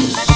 Jones.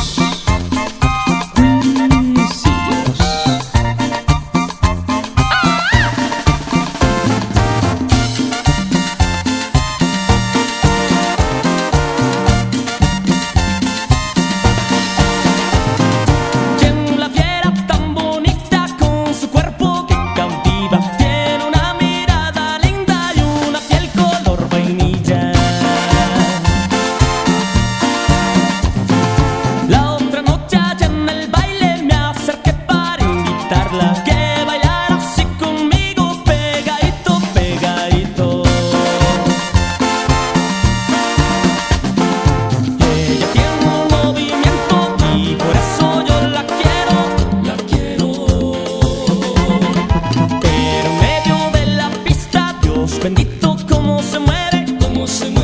se mueve.